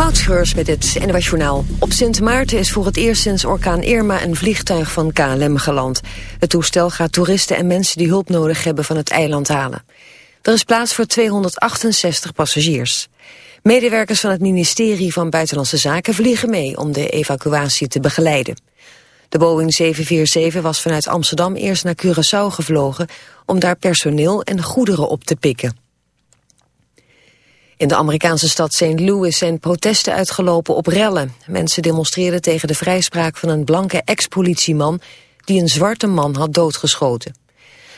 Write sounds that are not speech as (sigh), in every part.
Moutschreurs met het NWS. Op Sint Maarten is voor het eerst sinds orkaan Irma een vliegtuig van KLM geland. Het toestel gaat toeristen en mensen die hulp nodig hebben van het eiland halen. Er is plaats voor 268 passagiers. Medewerkers van het ministerie van Buitenlandse Zaken vliegen mee om de evacuatie te begeleiden. De Boeing 747 was vanuit Amsterdam eerst naar Curaçao gevlogen om daar personeel en goederen op te pikken. In de Amerikaanse stad St. Louis zijn protesten uitgelopen op rellen. Mensen demonstreerden tegen de vrijspraak van een blanke ex-politieman... die een zwarte man had doodgeschoten.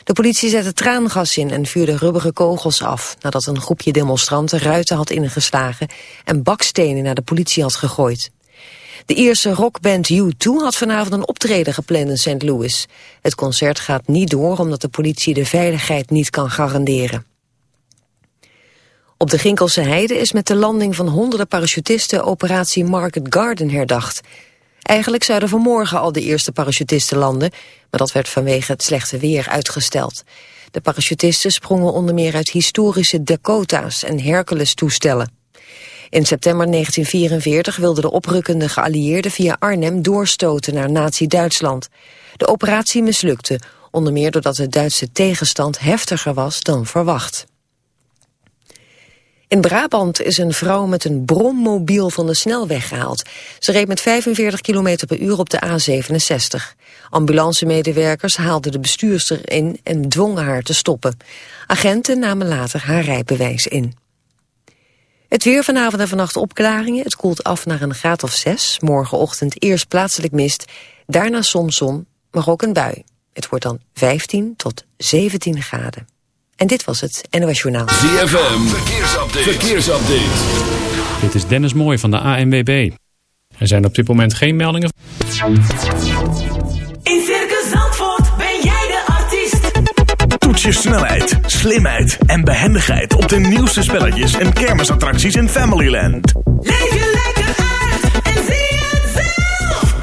De politie zette traangas in en vuurde rubberen kogels af... nadat een groepje demonstranten ruiten had ingeslagen... en bakstenen naar de politie had gegooid. De Ierse rockband U2 had vanavond een optreden gepland in St. Louis. Het concert gaat niet door omdat de politie de veiligheid niet kan garanderen. Op de Ginkelse Heide is met de landing van honderden parachutisten operatie Market Garden herdacht. Eigenlijk zouden vanmorgen al de eerste parachutisten landen, maar dat werd vanwege het slechte weer uitgesteld. De parachutisten sprongen onder meer uit historische Dakota's en Hercules-toestellen. In september 1944 wilden de oprukkende geallieerden via Arnhem doorstoten naar nazi-Duitsland. De operatie mislukte, onder meer doordat de Duitse tegenstand heftiger was dan verwacht. In Brabant is een vrouw met een brommobiel van de snelweg gehaald. Ze reed met 45 km per uur op de A67. Ambulancemedewerkers haalden de bestuurster in en dwongen haar te stoppen. Agenten namen later haar rijbewijs in. Het weer vanavond en vannacht opklaringen. Het koelt af naar een graad of 6. Morgenochtend eerst plaatselijk mist, daarna soms zon, maar ook een bui. Het wordt dan 15 tot 17 graden. En dit was het NOS Journaal. ZFM, verkeersupdate. verkeersupdate. Dit is Dennis Mooij van de ANWB. Er zijn op dit moment geen meldingen. In Circus Zandvoort ben jij de artiest. Toets je snelheid, slimheid en behendigheid op de nieuwste spelletjes en kermisattracties in Familyland. Leef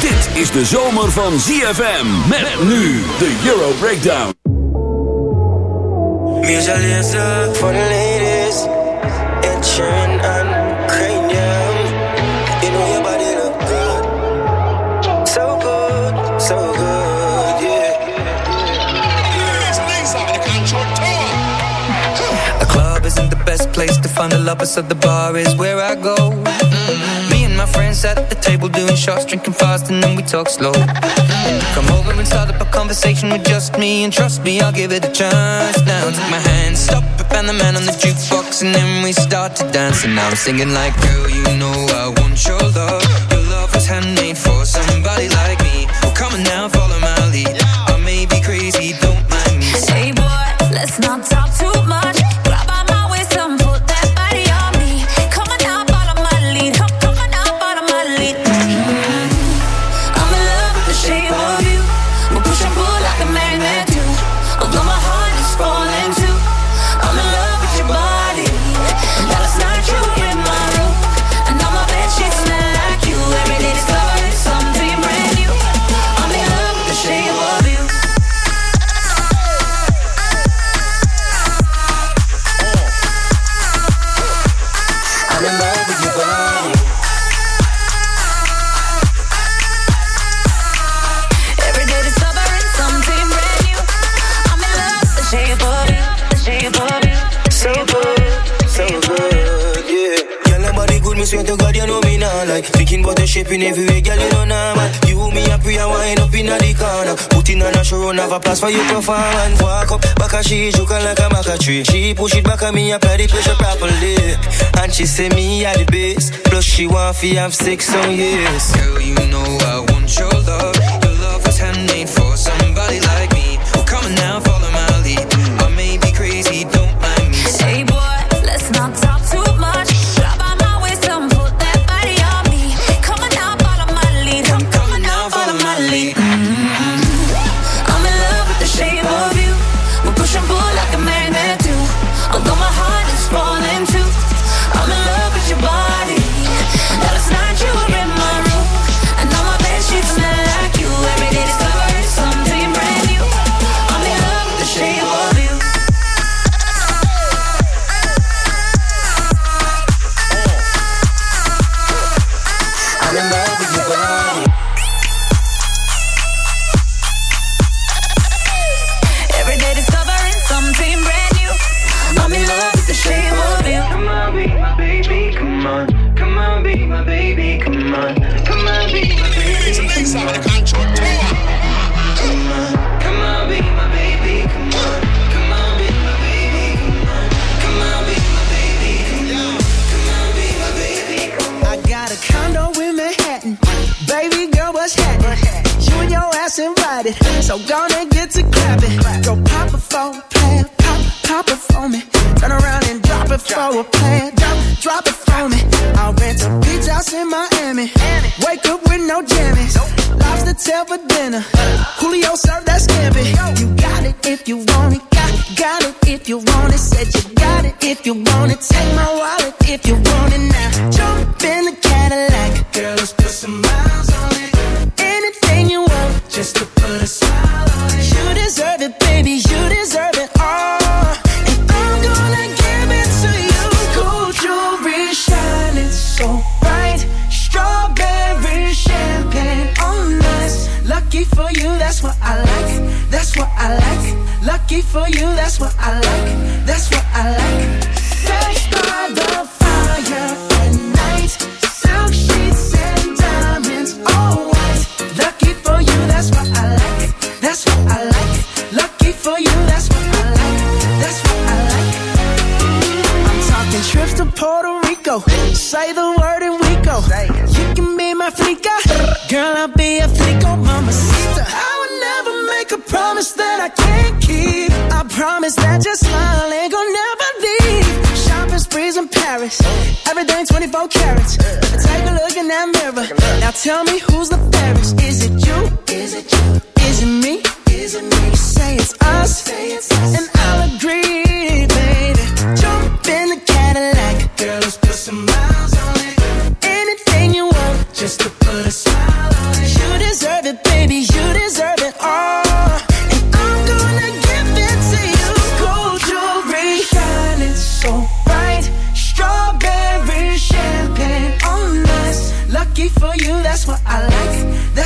Dit is de zomer van ZFM. Met nu de Euro Breakdown. Music for the ladies. Ed Sheeran and Cranium. You know your body look good. So good, so good, yeah. A club isn't the best place to find the lovers, so the bar is where I go. Mm. Me my friends sat at the table doing shots, drinking fast, and then we talk slow. Come over and start up a conversation with just me, and trust me, I'll give it a chance. Now take my hand, stop it, and the man on the jukebox, and then we start to dance. And now I'm singing like, girl, you know I want your love. Your love was handmade for swear to God, you know me not like, thinking about the shape in every way, girl, you know now. Nah, man. You, me, and pray, I wind up in the corner. Putting on a show, have a place for your performance. Walk up, back at she, joking like a maca tree. She push it back at me, apply the pressure properly. And she say me at the base. Plus, she want fi have six on years. Girl, you know I want your love. Your love was handmade for somebody like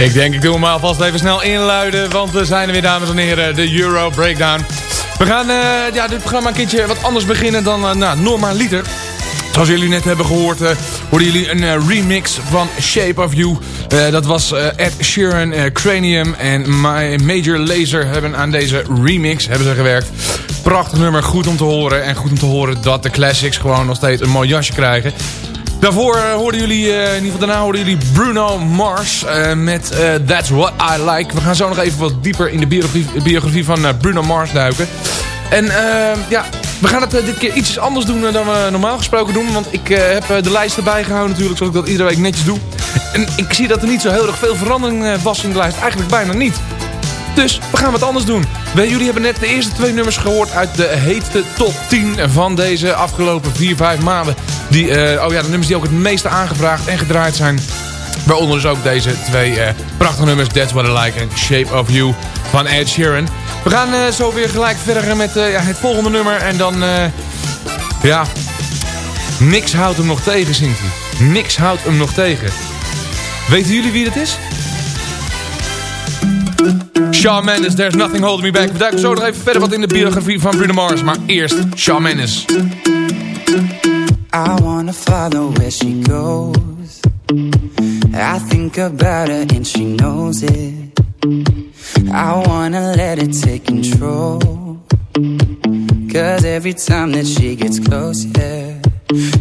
Ik denk, ik doe hem alvast even snel inluiden, want we zijn er weer, dames en heren, de Euro Breakdown. We gaan uh, ja, dit programma een keertje wat anders beginnen dan uh, nou, normaliter. Zoals jullie net hebben gehoord, uh, hoorden jullie een remix van Shape of You. dat was Ed Sheeran, Cranium en My Major Laser hebben aan deze remix hebben ze gewerkt. Prachtig nummer, goed om te horen. En goed om te horen dat de classics gewoon nog steeds een mooi jasje krijgen. Daarvoor uh, hoorden jullie, uh, in ieder geval daarna hoorden jullie Bruno Mars uh, met That's What I Like. We gaan zo nog even wat dieper in de biografie, biografie van Bruno Mars duiken. En ja, we gaan het dit keer iets anders doen dan we normaal gesproken doen. Want ik heb de lijst erbij gehouden natuurlijk, zoals ik dat iedere week netjes doe. En ik zie dat er niet zo heel erg veel verandering was in de lijst. Eigenlijk bijna niet. Dus we gaan wat anders doen. Wij, jullie hebben net de eerste twee nummers gehoord uit de heetste top 10 van deze afgelopen 4, 5 maanden. Die, uh, oh ja, de nummers die ook het meeste aangevraagd en gedraaid zijn. Waaronder dus ook deze twee uh, prachtige nummers. That's What I Like en Shape of You van Ed Sheeran. We gaan uh, zo weer gelijk verder met het volgende nummer. En dan, ja, niks houdt hem nog tegen, zingt hij. Niks houdt hem nog tegen. Weten jullie wie dat is? Shawn Mendes, There's Nothing Holding Me Back. We duiken zo nog even verder wat in de biografie van Bruno Mars. Maar eerst Shawn Mendes. I wanna follow where she goes. I think about her and she knows it. I wanna let it take control. Cause every time that she gets close, yeah,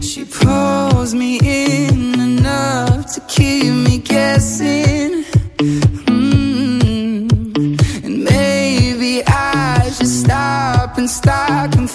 she pulls me in enough to keep me guessing.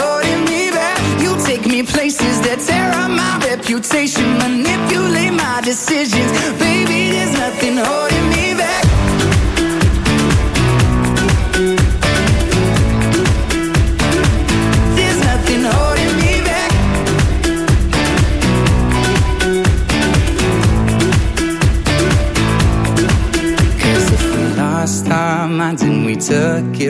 holding me back. You take me places that tear up my reputation. Manipulate my decisions. Baby, there's nothing holding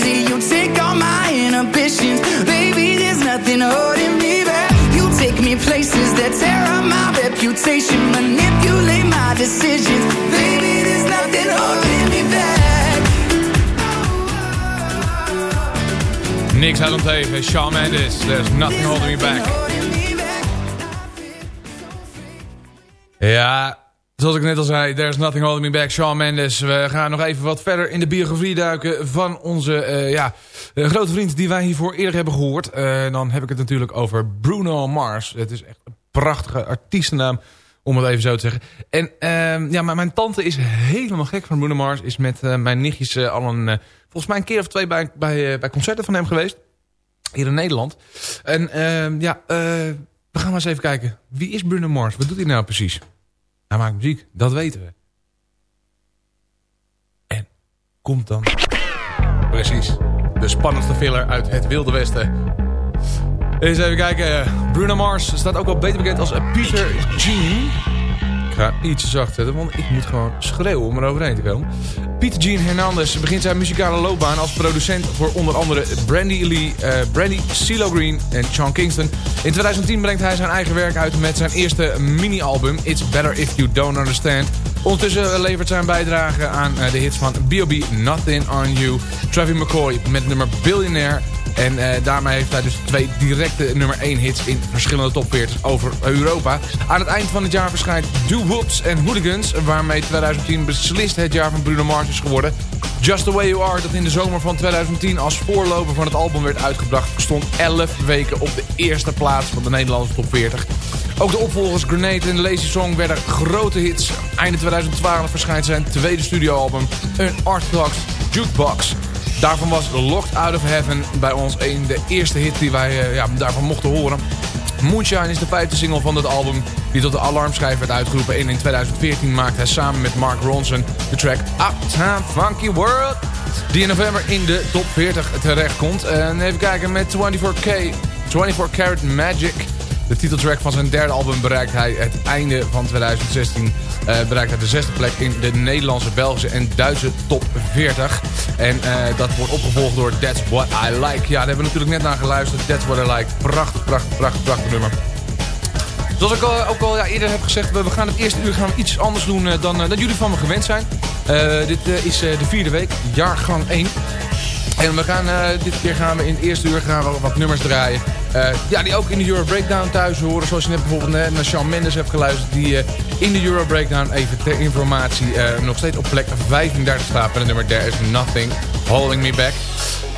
crazy. You take all my inhibitions. Baby, there's nothing holding me back. You take me places that tear up my reputation. Manipulate my decisions. Baby, there's nothing holding me back. Niks houdt hem tegen. Shawn Mendes, There's Nothing Holding Me Back. Ja, zoals ik net al zei, There's Nothing Holding Me Back, Shawn Mendes. We gaan nog even wat verder in de biografie duiken van onze uh, ja, uh, grote vriend die wij hiervoor eerder hebben gehoord. Uh, dan heb ik het natuurlijk over Bruno Mars. Het is echt een prachtige artiestennaam, om het even zo te zeggen. En ehm, ja, maar mijn tante is helemaal gek van Bruno Mars. Is met mijn nichtjes al een, volgens mij een keer of twee bij, bij, bij concerten van hem geweest. Hier in Nederland. En ehm, ja, eh, we gaan maar eens even kijken. Wie is Bruno Mars? Wat doet hij nou precies? Hij maakt muziek, dat weten we. En komt dan... Precies. De spannendste filler uit het Wilde Westen. Eens even kijken. Bruno Mars staat ook wel beter bekend als Peter Jean. Ga ietsje zacht zetten, want ik moet gewoon schreeuwen om er overheen te komen. Peter Jean Hernandez begint zijn muzikale loopbaan als producent voor onder andere Brandy Lee, eh, Brandy, CeeLo Green en Sean Kingston. In 2010 brengt hij zijn eigen werk uit met zijn eerste mini-album It's Better If You Don't Understand. Ondertussen levert zijn bijdrage aan eh, de hits van B.O.B. Nothing On You, Travis McCoy met nummer Billionaire en eh, daarmee heeft hij dus twee directe nummer 1 hits in verschillende top 40 over Europa. Aan het eind van het jaar verschijnt Do Whoops en Hooligans, waarmee 2010 beslist het jaar van Bruno Mars is geworden. Just The Way You Are, dat in de zomer van 2010 als voorloper van het album werd uitgebracht, stond 11 weken op de eerste plaats van de Nederlandse top 40. Ook de opvolgers Grenade en Lazy Song werden grote hits. Einde 2012 verschijnt zijn tweede studioalbum, Unorthodox Jukebox. Daarvan was Locked Out of Heaven bij ons een de eerste hit die wij eh, ja, daarvan mochten horen. Moonshine is de vijfde single van dit album die tot de alarmschijf werd uitgeroepen. En in 2014 maakte hij samen met Mark Ronson de track Uptown Funky World. Die in november in de top 40 terechtkomt. En even kijken met 24K, 24 Karat Magic. De titeltrack van zijn derde album bereikt hij het einde van 2016. Uh, bereikt hij de zesde plek in de Nederlandse, Belgische en Duitse top 40. En uh, dat wordt opgevolgd door That's What I Like. Ja, daar hebben we natuurlijk net naar geluisterd. That's What I Like. Prachtig, prachtig, prachtig, prachtig nummer. Zoals ik ook al ja, eerder heb gezegd, we, gaan het eerste uur gaan iets anders doen uh, dan, dan jullie van me gewend zijn. dit is de vierde week, jaargang 1. En we gaan, dit keer gaan we in het eerste uur gaan we wat nummers draaien. Uh, ja, die ook in de Euro Breakdown thuis horen. Zoals je net bijvoorbeeld net naar Shawn Mendes hebt geluisterd. Die uh, in de Euro Breakdown, even ter informatie, uh, nog steeds op plek 35 staat. Met het nummer There Is Nothing Holding Me Back.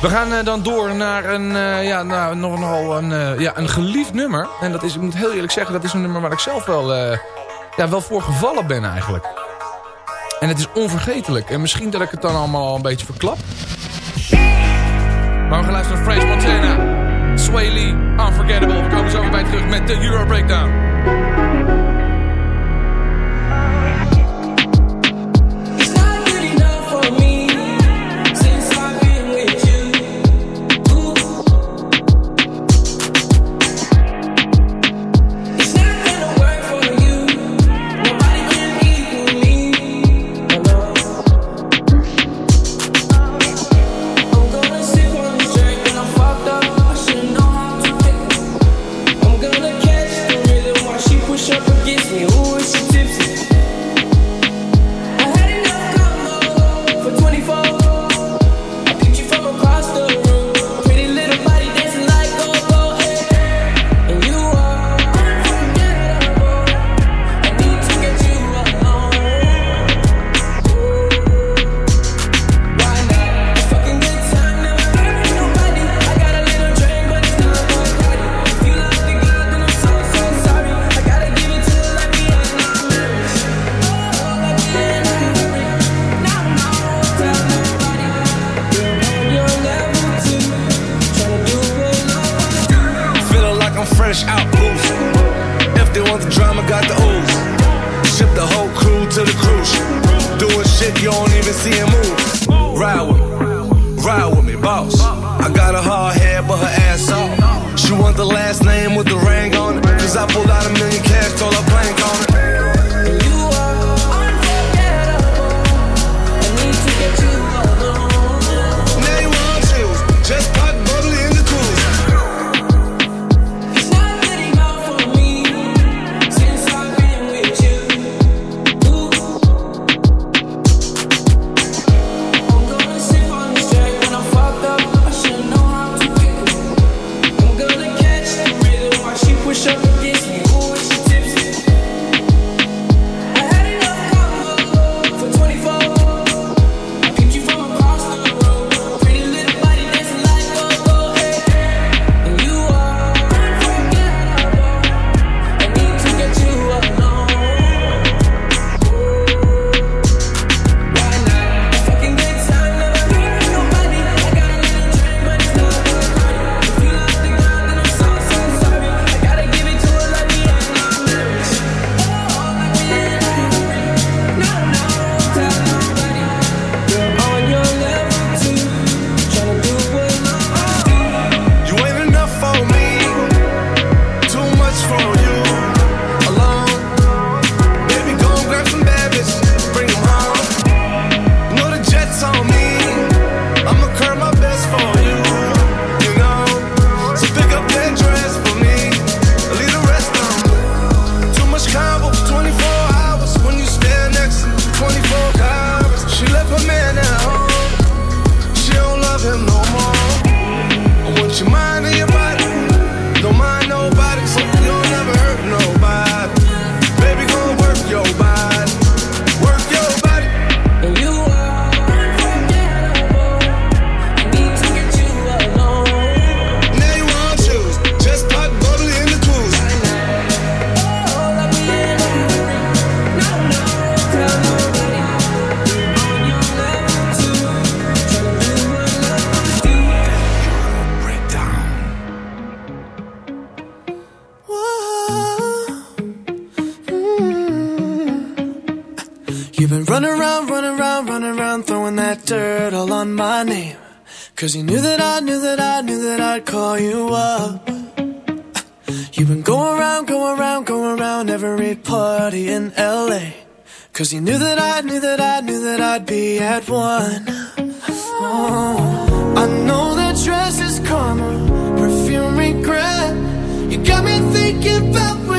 We gaan dan door naar een, ja, nou, nog nogal een, ja, een geliefd nummer. En dat is, ik moet heel eerlijk zeggen, dat is een nummer waar ik zelf wel, ja, wel voor gevallen ben eigenlijk. En het is onvergetelijk. En misschien dat ik het dan allemaal al een beetje verklap. Maar we gaan luisteren naar French Montana. Sway Lee, Unforgettable. We komen zo weer bij terug met de Euro Breakdown. ship gives me. Thinking about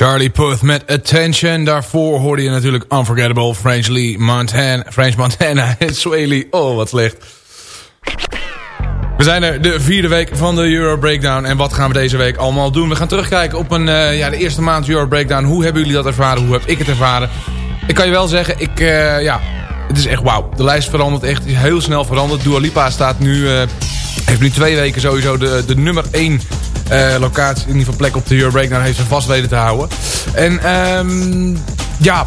Charlie Puth met Attention. Daarvoor hoorde je natuurlijk Unforgettable, French Lee, Montana, French Montana (laughs) en Swaley. Oh, wat slecht. We zijn er de vierde week van de Euro Breakdown. En wat gaan we deze week allemaal doen? We gaan terugkijken op een, eh, ja, de eerste maand Euro Breakdown. Hoe hebben jullie dat ervaren? Hoe heb ik het ervaren? Ik kan je wel zeggen, ik, eh, ja, het is echt wauw. De lijst verandert echt, is heel snel veranderd. Dua Lipa staat nu, eh, heeft nu twee weken sowieso de, de nummer 1 locatie, in ieder geval plek op de Euro Breakdown, heeft ze vast weten te houden. En ehm ja,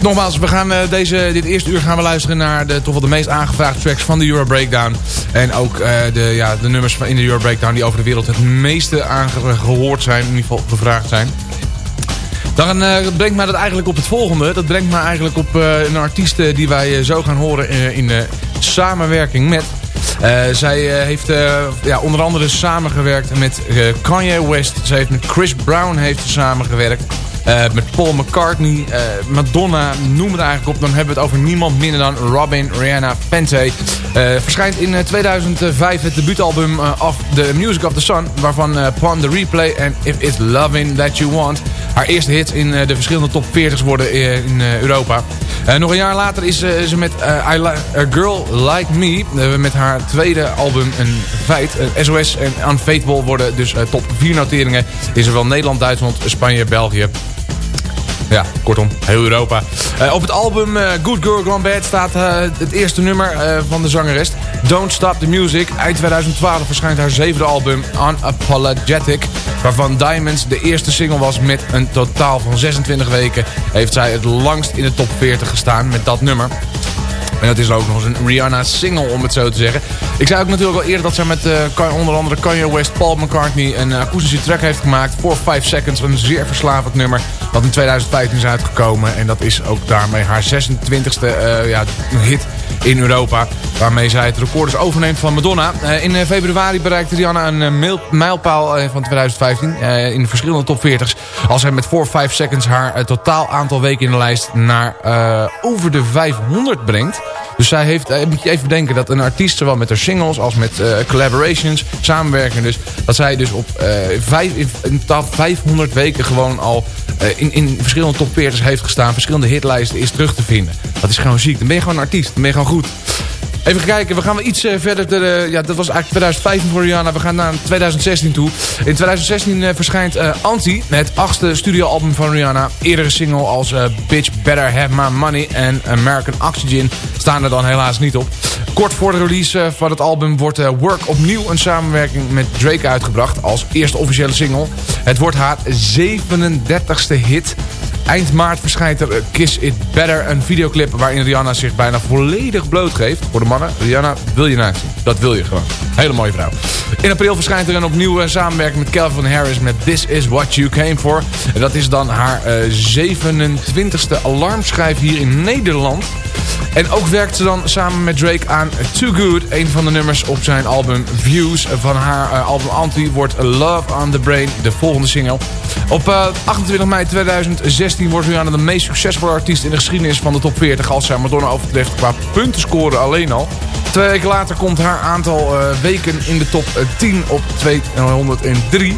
nogmaals, we gaan eh, deze, dit eerste uur gaan we luisteren naar de, toch wel de meest aangevraagde tracks van de Euro Breakdown. En ook eh, de, ja, de nummers in de Euro Breakdown die over de wereld het meeste aangehoord zijn, in ieder geval gevraagd zijn. Dan eh, brengt mij dat eigenlijk op het volgende. Dat brengt mij eigenlijk op eh, een artiest eh, die wij zo gaan horen in samenwerking met. Zij heeft ja, onder andere samengewerkt met Kanye West. Zij heeft met Chris Brown heeft samengewerkt. Met Paul McCartney, Madonna, noem het eigenlijk op. Dan hebben we het over niemand minder dan Robin Rihanna Fenty. Eh, verschijnt in eh, 2005 het debuutalbum of The Music of the Sun. Waarvan eh Pon the Replay en If It's Loving That You Want. Haar eerste hits in eh, de verschillende top 40's worden eh, in eh, Europa. Nog een jaar later is ze met I A Girl Like Me. met haar tweede album een feit. SOS en Unfaithful worden dus top 4 noteringen. In zowel Nederland, Duitsland, Spanje, België. Ja, kortom, heel Europa. Eh, op het album eh, Good Girl Gone Bad staat eh, het eerste nummer van de zangeres. Don't Stop the Music. Eind 2012 verschijnt haar zevende album Unapologetic. Waarvan Diamonds de eerste single was met een totaal van 26 weken. Heeft zij het langst in de top 40 gestaan met dat nummer. En dat is ook nog eens een Rihanna-single, om het zo te zeggen. Ik zei ook natuurlijk al eerder dat zij met Kan- onder andere Kanye West, Paul McCartney... een eh, akoestische track heeft gemaakt voor 5 Seconds. Een zeer verslavend nummer dat in 2015 is uitgekomen. En dat is ook daarmee haar 26e eh, ja, hit in Europa. Waarmee zij het record overneemt van Madonna. Eh, in eh, februari bereikte Rihanna een eh, mijlpaal van 2015 eh, in verschillende top 40's. Als zij met 4 5 Seconds haar totaal aantal weken in de lijst naar over de 500 brengt. Dus zij heeft, eh, moet je even bedenken dat een artiest zowel met haar singles als met eh, collaborations, samenwerken dus, dat zij dus op eh, vijf, in, in totaal 500 weken gewoon al in, in verschillende top 40's heeft gestaan, verschillende hitlijsten is terug te vinden. Dat is gewoon ziek. Dan ben je gewoon een artiest, dan ben je gewoon goed. Even kijken, we gaan wel iets eh, verder. De, de- ja, dat was eigenlijk 2015 voor Rihanna. We gaan naar 2016 toe. In 2016 eh, verschijnt eh, Anti, het achtste studioalbum van Rihanna. Eerdere single als eh, Bitch Better Have My Money en American Oxygen staan er dan helaas niet op. Kort voor de release eh, van het album wordt eh, Work opnieuw een samenwerking met Drake uitgebracht als eerste officiële single. Het wordt haar 37ste hit. Eind maart verschijnt er eh, Kiss It Better, een videoclip waarin Rihanna zich bijna volledig blootgeeft. Voor de mannen, Rihanna wil je naakt zien. Dat wil je gewoon. Hele mooie vrouw. In april verschijnt er een opnieuw eh, samenwerking met Calvin Harris met This Is What You Came For. En dat is dan haar eh, 27ste alarmschijf hier in Nederland. En ook werkt ze dan samen met Drake aan Too Good. Een van de nummers op zijn album Views. Van haar eh, album Anti wordt Love on the Brain de volgende single. Op eh, 28 mei 2016 wordt Rihanna de meest succesvolle artiest in de geschiedenis van de top 40. Als zij Madonna overtreft qua punten scoren alleen al. Twee weken later komt haar aantal eh, weken in de top eh, 10 op 203.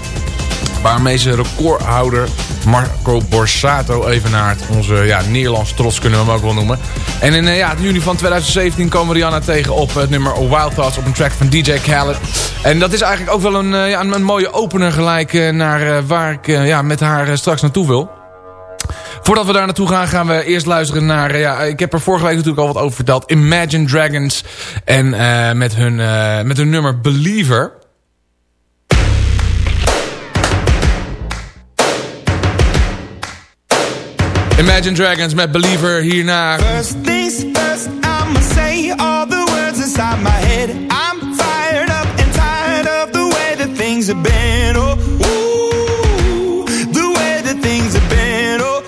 Waarmee ze recordhouder Marco Borsato evenaart. Onze ja, Nederlandse trots kunnen we hem ook wel noemen. En in eh, ja, juni van 2017 komen Rihanna tegen op het nummer Wild Thoughts op een track van DJ Khaled. En dat is eigenlijk ook wel een, eh, ja, een, mooie opener gelijk eh, naar eh, waar ik eh, ja, met haar eh, straks naartoe wil. Voordat we daar naartoe gaan, gaan we eerst luisteren naar... eh, Ja, ik heb er vorige week natuurlijk al wat over verteld. Imagine Dragons. En eh, met, hun, eh, met hun nummer Believer. Imagine Dragons met Believer hierna. First things first, I'ma say all the words inside my head. I'm fired up and tired of the way that things have been. Oh, ooh, the way that things have been. Oh,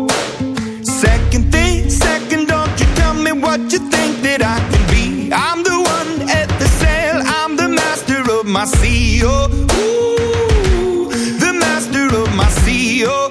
ooh. Second thing, second, don't you tell me what you think that I can be. I'm the one at the sail, I'm the master of my sea. Oh, ooh, the master of my sea. Oh,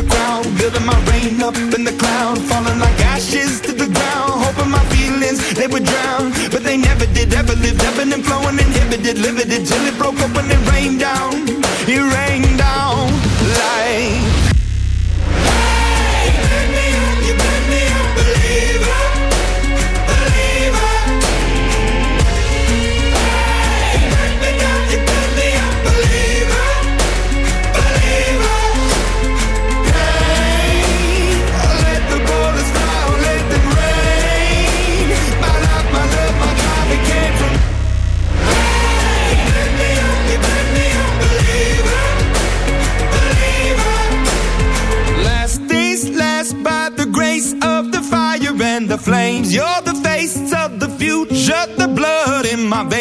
The crowd, building my rain up in the cloud, falling like ashes to the ground, hoping my feelings they would drown, but they never did. Ever lived, ebbing and flowing, inhibited, limited till it broke up when it rained down. It rained down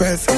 stress.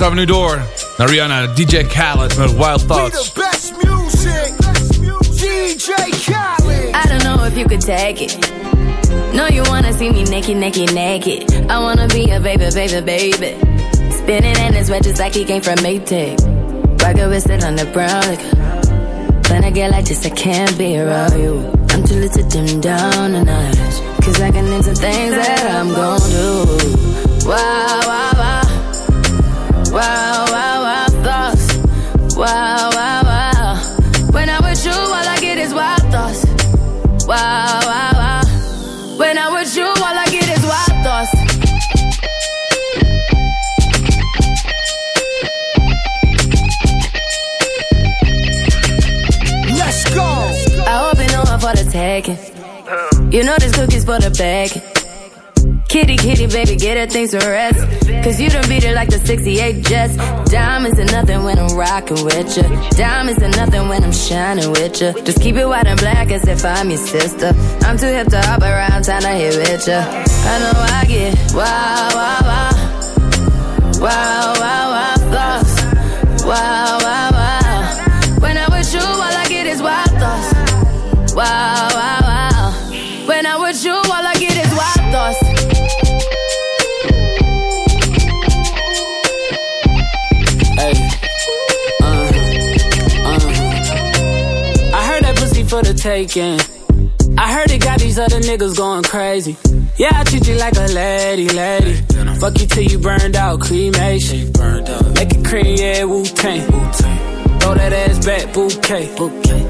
gaan we nu door naar Rihanna, DJ Khaled met Wild Thoughts. We the best music, DJ Khaled. I don't know if you could take it. No, you wanna see me naked, naked, naked. I wanna be a baby, baby, baby. Spinning in his wet just like he came from Maytag. Rocket whistle on the brown liquor. When I get like this, I can't be around you. I'm too little to dim down the night. Cause I can into things that I'm gon' do. Wow, wow, wow. Thoughts. When I'm with you, all I get is wild thoughts. When I'm with you, all I get is wild thoughts. for the taking. You know this cookie's for the bag. Kitty, kitty, baby, get her things to rest. Cause you done beat it like the 68 Jets. Diamonds are nothing when I'm rocking with ya. Diamonds are nothing when I'm shining with ya. Just keep it white and black as if I'm your sister. I'm too hip to hop around, time to hit with ya. I know I get wow, wow, wow. Wow, wow, I heard it got these other niggas going crazy. Yeah, I treat you like a lady, lady. Fuck you till you burned out, cremation. Make it cream, yeah, Wu Tang. Throw that ass back, bouquet.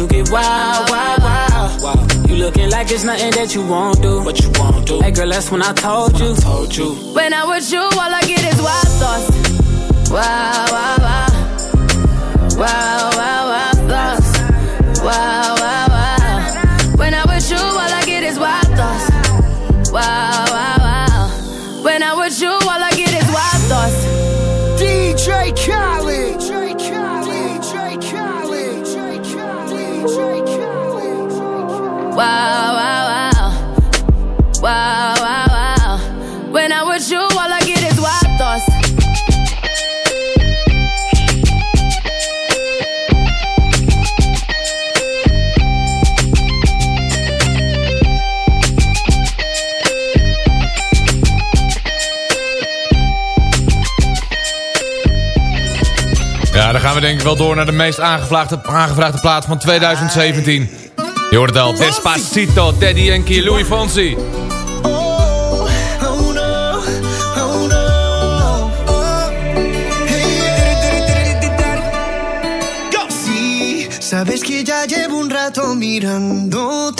Cause you get wild, wild, wild. wild. You looking like it's nothing that you won't do. What you won't do. Hey girl, that's when I told you. told you. When I'm with you, all I get is wild thoughts. Wow, wow, wow. Wow, wow, wow, thoughts. Wow, wow, wow. Gaan we denk ik wel door naar de meest aangevraagde, aangevraagde plaats van 2017. Je hoort het al, Despacito, Daddy Yankee, Louis Fonsi. Sabes que ya llevo un rato mirándote.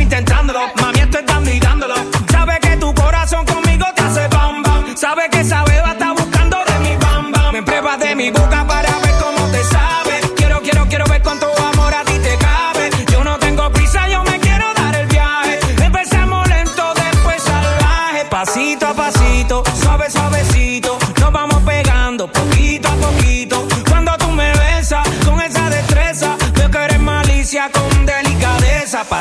intentándolo. Mami, estoy dando y dándolo. Sabe que tu corazón conmigo te hace bam bam. Sabe que esa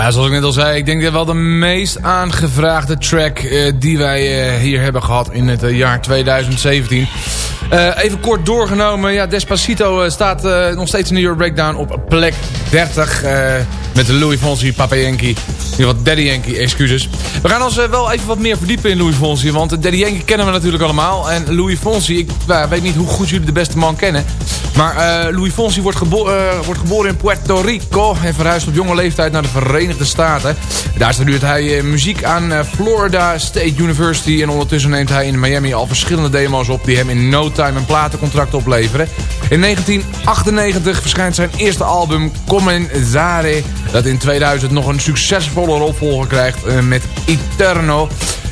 Ja, zoals ik net al zei, ik denk dat wel de meest aangevraagde track eh, die wij eh, hier hebben gehad in het eh, jaar 2017. Eh, even kort doorgenomen, ja, Despacito staat nog steeds in de Euro Breakdown op plek 30 eh, met de Louis Fonsi, Papa Yankee. Daddy Yankee, excuses. We gaan ons eh, wel even wat meer verdiepen in Louis Fonsi, want Daddy Yankee kennen we natuurlijk allemaal. En Louis Fonsi, ik weet niet hoe goed jullie de beste man kennen. Maar eh, Louis Fonsi wordt, gebo eh, wordt geboren in Puerto Rico en verhuisd op jonge leeftijd naar de Verenigde Staten. Daar studeert hij muziek aan Florida State University en ondertussen neemt hij in Miami al verschillende demo's op die hem in no time een platencontract opleveren. In 1998 verschijnt zijn eerste album Comenzare, dat in 2000 nog een succesvolle opvolger krijgt eh, met Eterno.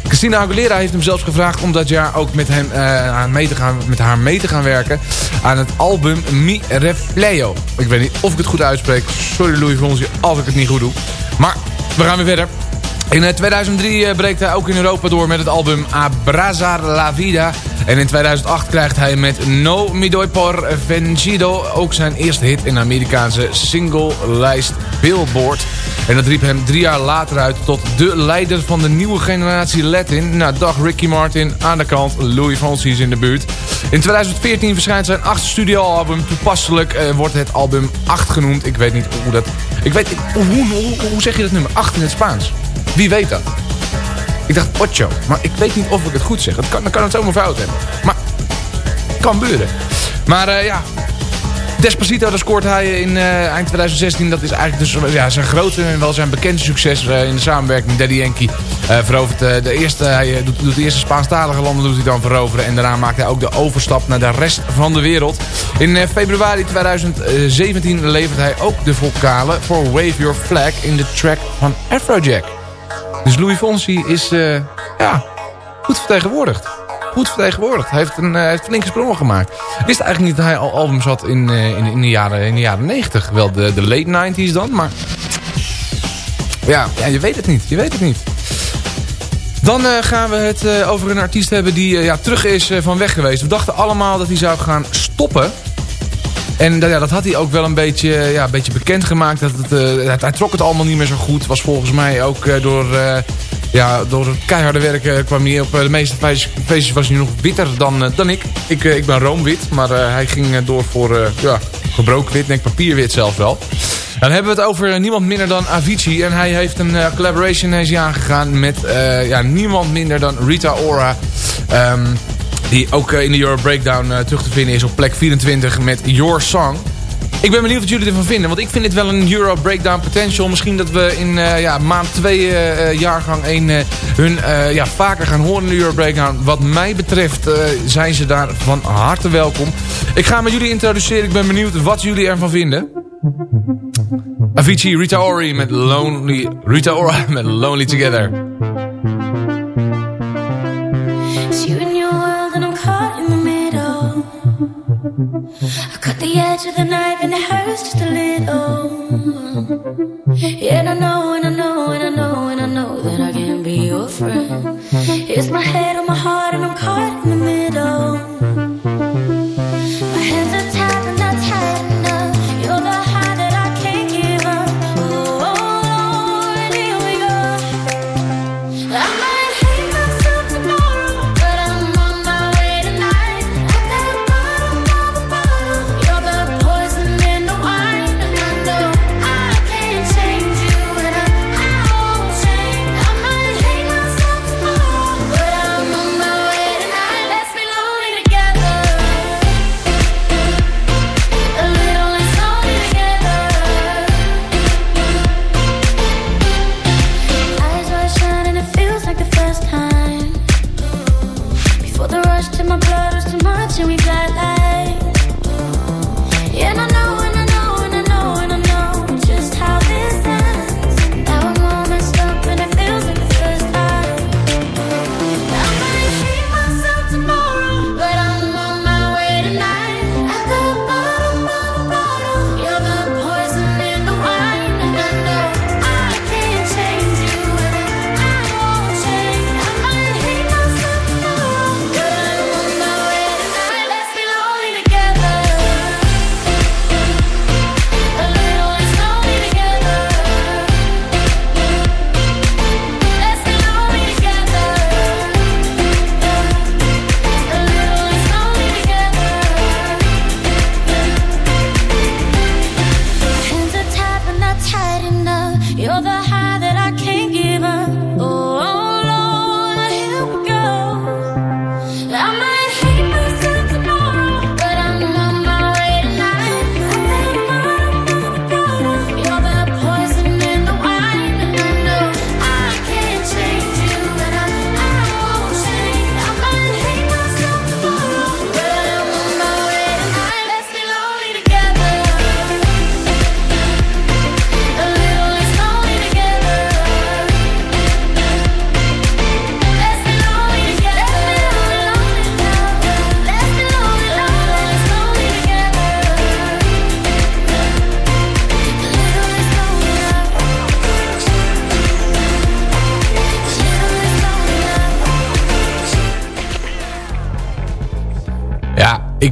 Christina Aguilera heeft hem zelfs gevraagd om dat jaar ook met, hem, eh, aan mee te gaan, met haar mee te gaan werken aan het album Mi Reflejo. Ik weet niet of ik het goed uitspreek. Sorry Louis Fonsi als ik het niet goed doe. Maar we gaan weer verder. In eh, 2003 eh, breekt hij ook in Europa door met het album Abrazar la Vida. En in 2008 krijgt hij met No Me Doy Por Vencido ook zijn eerste hit in de Amerikaanse single-lijst Billboard. En dat riep hem drie jaar later uit tot de leider van de nieuwe generatie Latin. Nou, dag Ricky Martin aan de kant, Louis Fonsi in de buurt. In 2014 verschijnt zijn achtste studioalbum. Toepasselijk eh, wordt het album 8 genoemd. Ik weet niet hoe dat... Ik weet, hoe, hoe, hoe, zeg je dat nummer? 8 in het Spaans. Wie weet dat? Ik dacht ocho, maar ik weet niet of ik het goed zeg. Het kan, dan kan het zomaar fout hebben. Maar kan gebeuren. Maar eh, ja, Despacito, daar scoort hij in eh, eind 2016. Dat is eigenlijk dus ja, zijn grote en wel zijn bekende succes eh, in de samenwerking met Daddy Yankee. Eh, verovert de eerste, hij doet, de eerste Spaanstalige landen doet hij dan veroveren. En daarna maakt hij ook de overstap naar de rest van de wereld. In februari 2017 levert hij ook de vocalen voor Wave Your Flag in de track van Afrojack. Dus Louis Fonsi is ja, goed vertegenwoordigd. Goed vertegenwoordigd. Hij heeft een, eh, heeft flinke sprongen gemaakt. Ik wist eigenlijk niet dat hij al albums had in, eh, in, in, de, jaren, in de jaren 90. Wel de, de late 90s dan, maar... Ja, ja, je weet het niet. Je weet het niet. Dan eh, gaan we het over een artiest hebben die ja, terug is van weg geweest. We dachten allemaal dat hij zou gaan stoppen. En dat- ja, dat had hij ook wel een beetje, ja, een beetje bekendgemaakt. Dat het, hij, hij trok het allemaal niet meer zo goed. Was volgens mij ook door, ja, door het keiharde werken kwam hij op eh, de meeste feestjes, was hij nog witter dan, eh, dan ik. Ik, eh, ik ben roomwit, maar eh, hij ging eh, door voor eh, ja, gebroken wit, denk papierwit zelfs wel. Dan hebben we het over eh, niemand minder dan Avicii. En hij heeft een eh, collaboration is hij aangegaan met eh, ja, niemand minder dan Rita Ora. Ehm, die ook eh, in de Euro Breakdown eh, terug te vinden is op plek 24 met Your Song. Ik ben benieuwd wat jullie ervan vinden. Want ik vind dit wel een Euro Breakdown potential. Misschien dat we in eh, ja, maand 2 eh, jaargang 1 hun eh, ja, vaker gaan horen in de Euro Breakdown. Wat mij betreft eh, zijn ze daar van harte welkom. Ik ga met jullie introduceren. Ik ben benieuwd wat jullie ervan vinden. Avicii, Rita Ora met Lonely, Rita Ora met Lonely Together. Edge of the knife, and it hurts just a little. Yeah, and I know, and I know, and I know, and I know that I can't be your friend. It's my head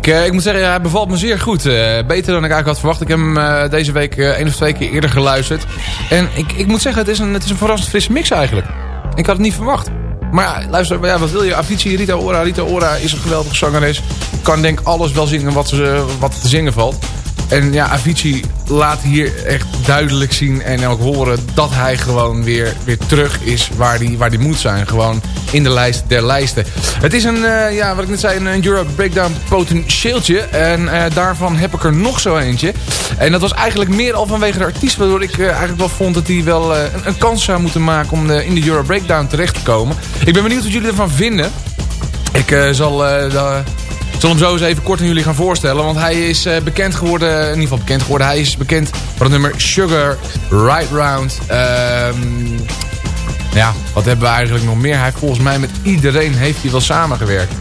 Ik, eh, ik moet zeggen, hij bevalt me zeer goed. Eh, beter dan ik eigenlijk had verwacht. Ik heb hem eh, deze week één of twee keer eerder geluisterd. En ik, ik moet zeggen, het is, een, het is een verrassend frisse mix eigenlijk. Ik had het niet verwacht. Maar ja, luister, ja, wat wil je? Avicii, Rita Ora. Rita Ora is een geweldige zangeres. Kan denk alles wel zingen wat, ze, wat te zingen valt. En ja, Avicii laat hier echt duidelijk zien en ook horen dat hij gewoon weer, weer terug is waar hij waar die moet zijn. Gewoon in de lijst der lijsten. Het is een, eh, ja, wat ik net zei, een Euro Breakdown potentieeltje. En eh, daarvan heb ik er nog zo eentje. En dat was eigenlijk meer al vanwege de artiest, waardoor ik eh, eigenlijk wel vond dat hij wel een, een kans zou moeten maken om in de Euro Breakdown terecht te komen. Ik ben benieuwd wat jullie ervan vinden. Ik zal, zal hem zo eens even kort aan jullie gaan voorstellen. Want hij is eh, bekend geworden, in ieder geval bekend geworden. Hij is bekend voor het nummer Sugar Right Round. Ehm, ja, wat hebben we eigenlijk nog meer? Hij heeft volgens mij met iedereen heeft hij wel samengewerkt.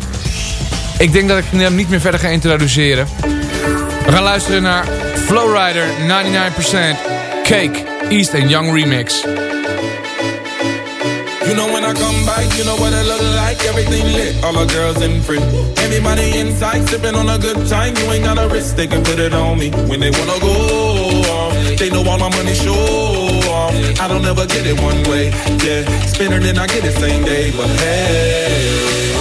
Ik denk dat ik hem niet meer verder ga introduceren. We gaan luisteren naar Flowrider 99% Cake East and Young Remix. You know when I come by, you know what like. Everything lit, all the girls in free. Everybody inside, sipping on a good time. You ain't got a risk, they can put it on me. When they wanna go off, they know all my money show off. I don't ever get it one way, yeah. Spin it and I get it same day, but hey.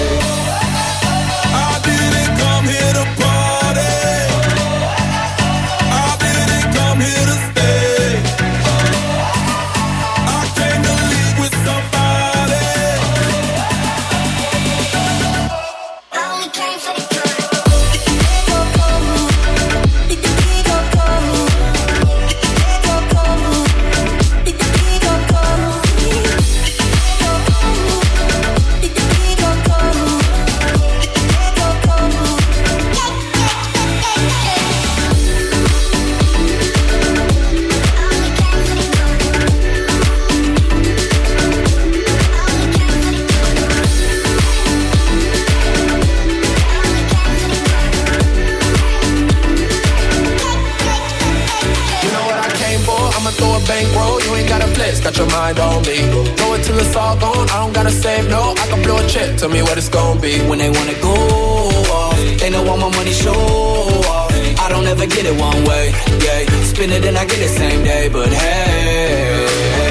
Don't gotta save no. I can blow a check. Tell me what it's gonna be. When they wanna go off, they know all my money show off. I don't ever get it one way. Yeah, spin it and I get it same day. But hey.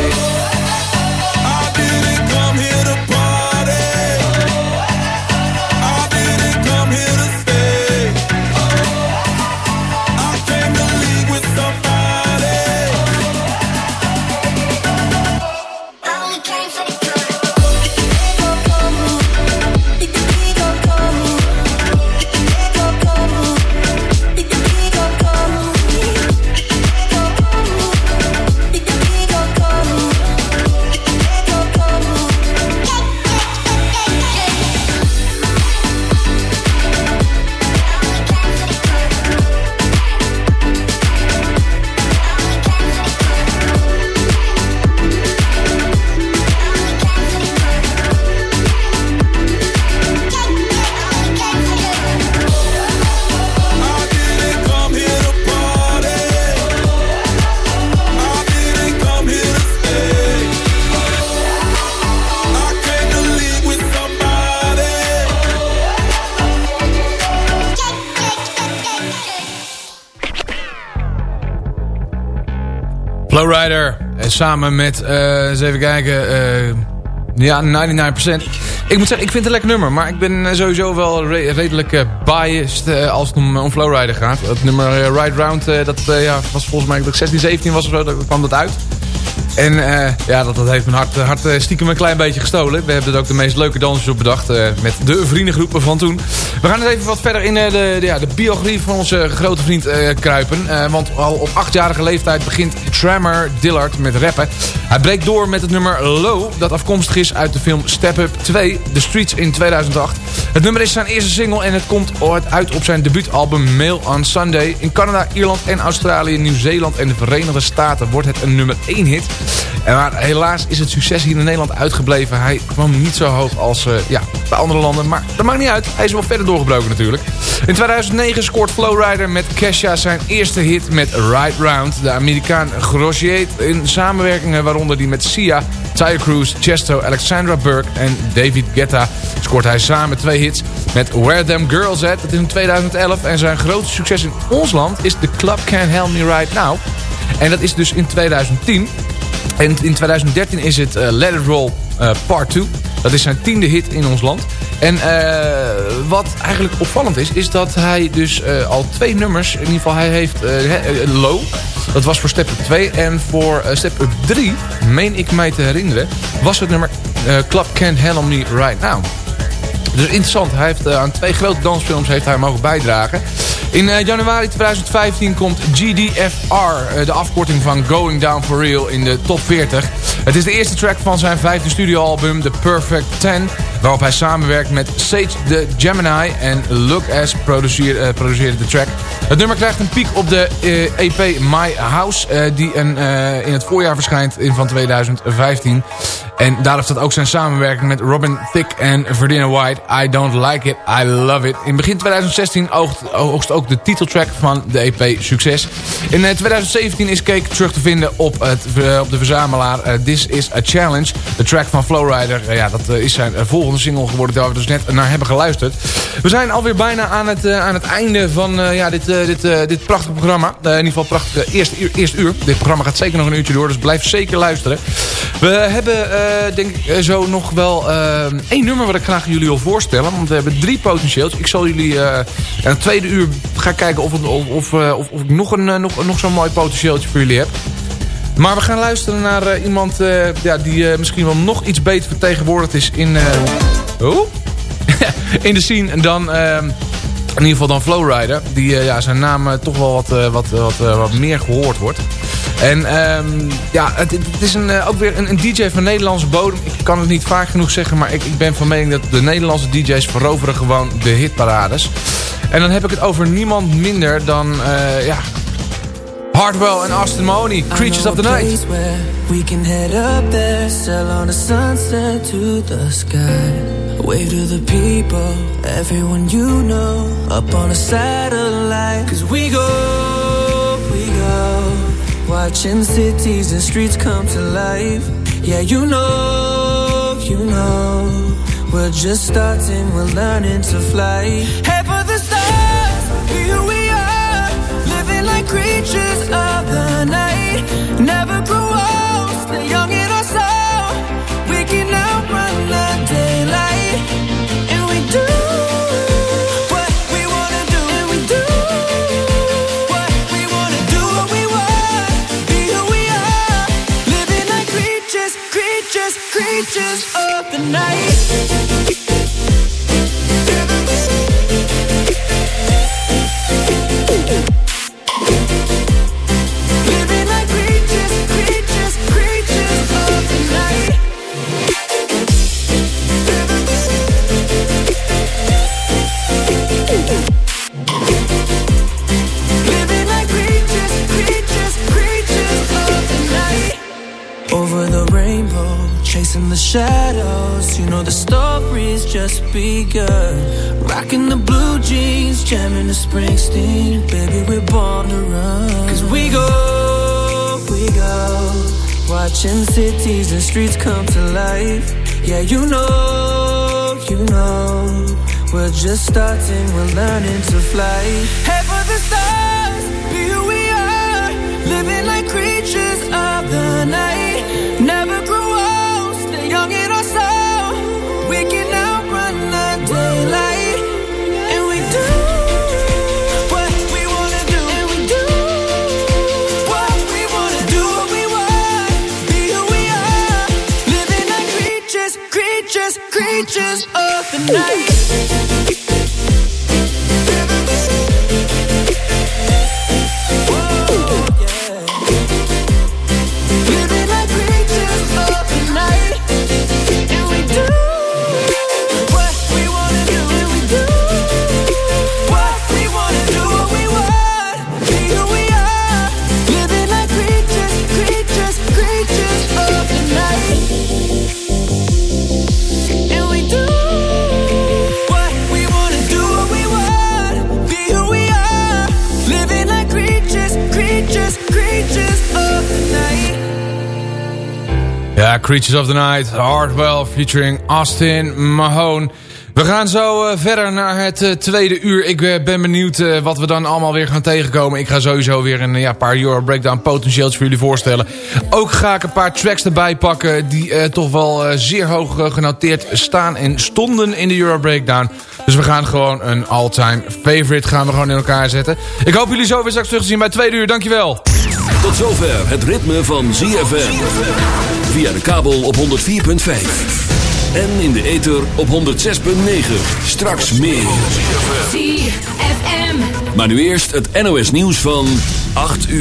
Flowrider. En samen met, eh, eens even kijken, eh, ja, 99%. Ik moet zeggen, ik vind het een lekker nummer. Maar ik ben eh, sowieso wel re- redelijk eh, biased eh, als het om, om Flowrider gaat. Het nummer eh, Ride Round, eh, dat eh, ja, was volgens mij dat ik 16, 17 was of zo, dat kwam dat uit. En eh, ja, dat, dat heeft mijn hart, hart eh, stiekem een klein beetje gestolen. We hebben er ook de meest leuke dansjes op bedacht eh, met de vriendengroepen van toen. We gaan eens even wat verder in eh, de, de, ja, de biografie van onze grote vriend eh, kruipen. Eh, want al op achtjarige leeftijd begint Tremor Dillard met rappen. Hij breekt door met het nummer Low, dat afkomstig is uit de film Step Up 2, The Streets in 2008. Het nummer is zijn eerste single en het komt uit op zijn debuutalbum Mail on Sunday. In Canada, Ierland en Australië, Nieuw-Zeeland en de Verenigde Staten wordt het een nummer 1 hit. En maar helaas is het succes hier in Nederland uitgebleven. Hij kwam niet zo hoog als uh, ja, bij andere landen. Maar dat maakt niet uit. Hij is wel verder doorgebroken natuurlijk. In 2009 scoort Flowrider met Kesha zijn eerste hit met Right Round. De Amerikaan grossieert in samenwerkingen waaronder die met Sia, Tyre Cruz, Chesto, Alexandra Burke en David Guetta scoort hij samen twee hits met Where Them Girls At. Dat is in 2011 en zijn grootste succes in ons land is The Club Can't Help Me Right Now. En dat is dus in 2010. En in 2013 is het uh, Let It Roll uh, Part 2. Dat is zijn tiende hit in ons land. En uh, wat eigenlijk opvallend is, is dat hij dus al twee nummers, in ieder geval hij heeft Low, dat was voor Step Up 2. En voor Step Up 3, meen ik mij te herinneren, was het nummer Club Can't Handle Me Right Now. Dus interessant, hij heeft aan twee grote dansfilms heeft hij mogen bijdragen. In uh, januari 2015 komt GDFR, uh, de afkorting van Going Down For Real, in de top 40. Het is de eerste track van zijn vijfde studioalbum The Perfect Ten, waarop hij samenwerkt met Sage the Gemini en Look As produceer, produceerde de track. Het nummer krijgt een piek op de EP My House, die een, in het voorjaar verschijnt in van 2015. En daar heeft dat ook zijn samenwerking met Robin Thicke en Verdina White. I Don't Like It, I Love It. In begin 2016 oogst, ook de titeltrack van de EP Succes. In 2017 is Cake terug te vinden op, het, op de verzamelaar uh, This Is A Challenge. De track van Flowrider, ja, dat is zijn volgende single geworden waar we dus net naar hebben geluisterd. We zijn alweer bijna aan het, aan het einde van ja, dit, dit, dit prachtige programma. in ieder geval prachtige eerste uur, eerste uur. Dit programma gaat zeker nog een uurtje door, dus blijf zeker luisteren. We hebben denk ik zo nog wel één nummer wat ik graag jullie wil voorstellen. Want we hebben drie potentieels. Ik zal jullie in het tweede uur ga kijken of, of, of, of, ik nog, een, nog, nog zo'n mooi potentieeltje voor jullie heb. Maar we gaan luisteren naar uh, iemand uh, ja, die uh, misschien wel nog iets beter vertegenwoordigd is in, oh? (laughs) in de scene dan... in ieder geval dan Flowrider. Die ja, zijn naam toch wel wat, wat, wat, wat meer gehoord wordt. En um, ja, het, het, is een, ook weer een, een, DJ van Nederlandse bodem. Ik kan het niet vaak genoeg zeggen, maar ik, ik ben van mening dat de Nederlandse DJ's veroveren gewoon de hitparades. En dan heb ik het over niemand minder dan, ja, Hardwell en Austin Mahoney, Creatures of the Night. We can head up there, sail on a sunset to the sky. Wave to the people, everyone you know, up on a satellite. Cause we go, we go, watching cities and streets come to life. Yeah, you know, you know, we're just starting, we're learning to fly. Head of the night. Chasing the shadows. You know the story's just begun. Rocking the blue jeans, jamming the Springsteen. Baby, we're born to run. Cause we go, we go. Watching cities and streets come to life. Yeah, you know, you know. We're just starting, we're learning to fly. Head for the stars, who we are. Living like creatures night. Creatures of the Night, Hardwell featuring Austin Mahone. We gaan zo uh, verder naar het uh, tweede uur. Ik uh, ben benieuwd wat we dan allemaal weer gaan tegenkomen. Ik ga sowieso weer een ja, paar Euro Breakdown potentieels voor jullie voorstellen. Ook ga ik een paar tracks erbij pakken die toch wel zeer hoog genoteerd staan en stonden in de Euro Breakdown. Dus we gaan gewoon een all-time favorite gaan we gewoon in elkaar zetten. Ik hoop jullie zo weer straks terug te zien bij tweede uur. Dankjewel. Tot zover het ritme van ZFM. Via de kabel op 104.5. En in de ether op 106.9. Straks meer. ZFM. Maar nu eerst het NOS nieuws van 8 uur.